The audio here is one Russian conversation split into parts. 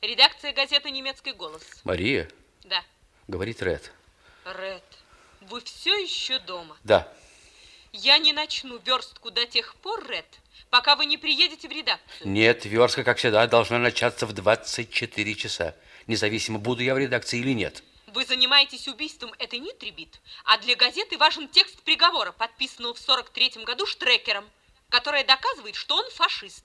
Редакция газеты «Немецкий голос». Мария, Да. говорит Ред. Ред, вы все еще дома? Да. Я не начну верстку до тех пор, Ред, пока вы не приедете в редакцию. Нет, верстка, как всегда, должна начаться в 24 часа. Независимо, буду я в редакции или нет. Вы занимаетесь убийством этой Нитрибит, а для газеты важен текст приговора, подписанного в 43 году Штрекером, который доказывает, что он фашист.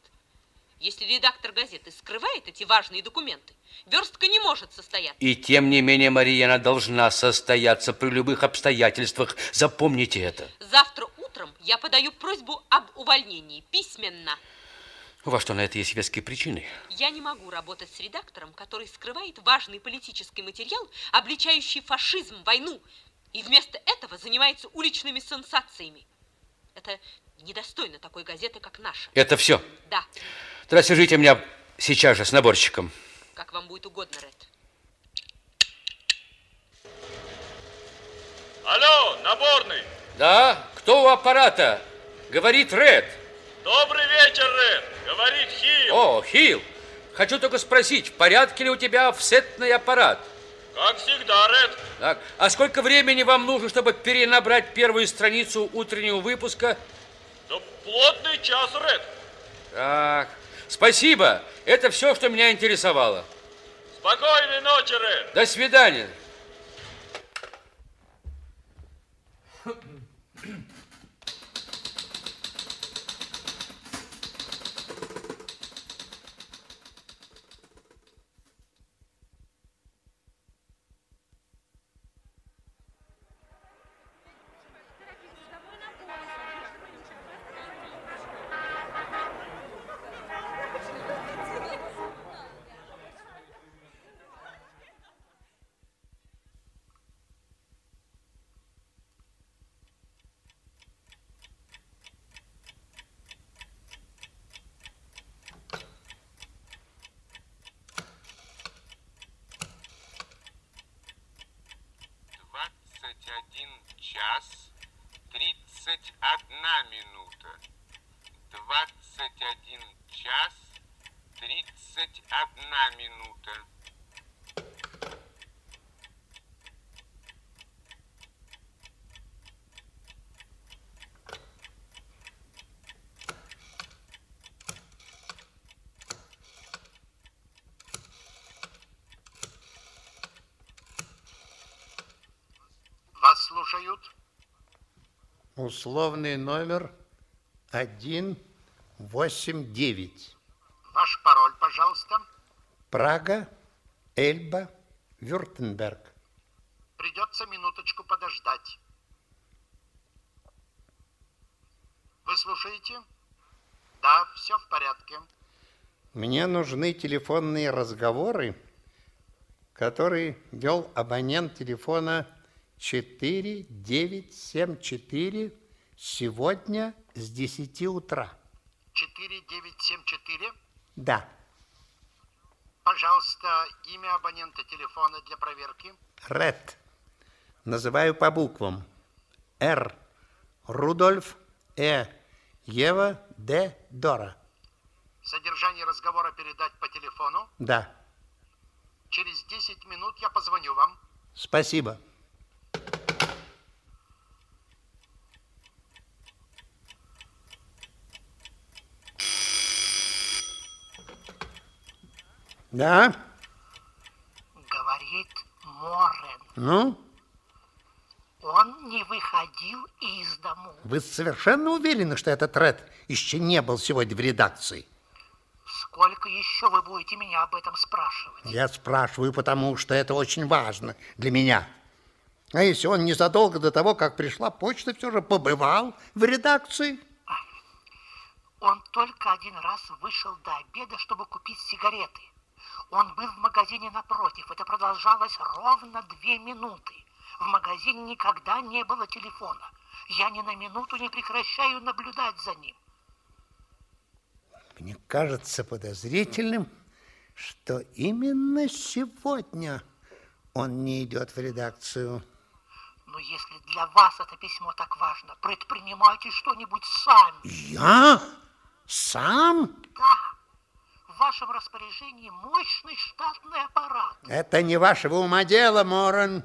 Если редактор газеты скрывает эти важные документы, верстка не может состояться. И тем не менее, Мария, она должна состояться при любых обстоятельствах. Запомните это. Завтра утром я подаю просьбу об увольнении письменно. У вас что, на это есть веские причины? Я не могу работать с редактором, который скрывает важный политический материал, обличающий фашизм, войну, и вместо этого занимается уличными сенсациями. Это недостойно такой газеты, как наша. Это все? Да, Тогда свяжите меня сейчас же с наборщиком. как вам будет угодно, Ред. Алло, наборный. Да? Кто у аппарата? Говорит Ред. Добрый вечер, Ред. Говорит Хилл. О, Хилл. Хочу только спросить, в порядке ли у тебя офсетный аппарат? Как всегда, Ред. Так. А сколько времени вам нужно, чтобы перенабрать первую страницу утреннего выпуска? Да плотный час, Ред. Так. Спасибо. Это все, что меня интересовало. Спокойной ночи, Ред. До свидания. Двадцать один час тридцать одна минута. Двадцать один час тридцать одна минута. Вас слушают. Условный номер 189. Ваш пароль, пожалуйста. Прага, Эльба, Вюртемберг. Придется минуточку подождать. Вы слушаете? Да, все в порядке. Мне нужны телефонные разговоры, которые вел абонент телефона 4974 сегодня с 10 утра. 4974. Да, Пожалуйста, имя абонента телефона для проверки. Ред. Называю по буквам. Р. Рудольф. Э. Ева. Д. Дора. Содержание разговора передать по телефону. Да, Через 10 минут я позвоню вам. спасибо. Да? Говорит Морен. Ну, Он не выходил из дому. вы совершенно уверены, что этот Ред еще не был сегодня в редакции? Сколько еще вы будете меня об этом спрашивать? Я спрашиваю, потому что это очень важно для меня. А если он незадолго до того, как пришла почта, все же побывал в редакции? Он только один раз вышел до обеда, чтобы купить сигареты. Он был в магазине напротив. Это продолжалось ровно две минуты. В магазине никогда не было телефона. Я ни на минуту не прекращаю наблюдать за ним. Мне кажется подозрительным, что именно сегодня он не идет в редакцию. Но если для вас это письмо так важно, предпринимайте что-нибудь сами. Я? Сам? Да, вашем распоряжении мощный штатный аппарат. Это не вашего ума дело, Моран.